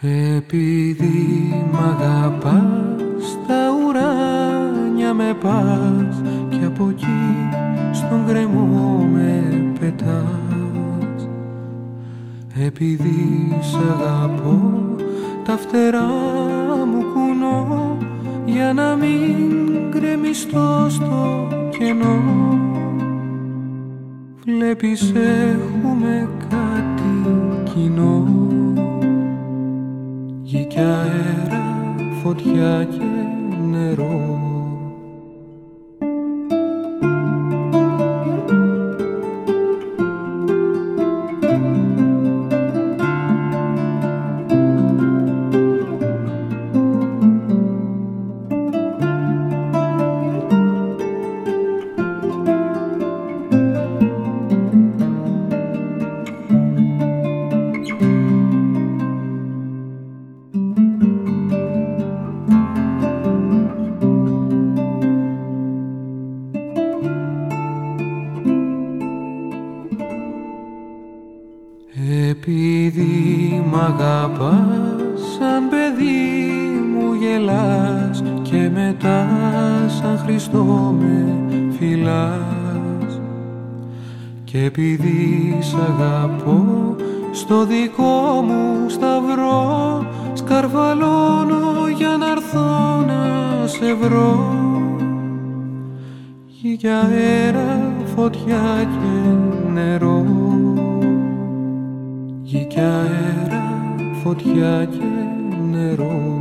Επειδή μ' αγαπάς τα ουράνια με πας και από εκεί στον κρεμό με πετάς. Επειδή σ' αγαπώ τα φτερά μου κουνώ για να μην κρεμιστώ στο κενό. Βλέπεις έχουμε κάτι κοινό Γη και αέρα, φωτιά και νερό Επειδή μ' αγαπάς σαν παιδί μου γελάς και μετά σαν Χριστό με φυλάς. Και επειδή σ' αγαπώ στο δικό μου σταυρό σκαρβαλώνω για να έρθω να σε βρω. Γη και αέρα, φωτιά και νερό Γη και αέρα, φωτιά και νερό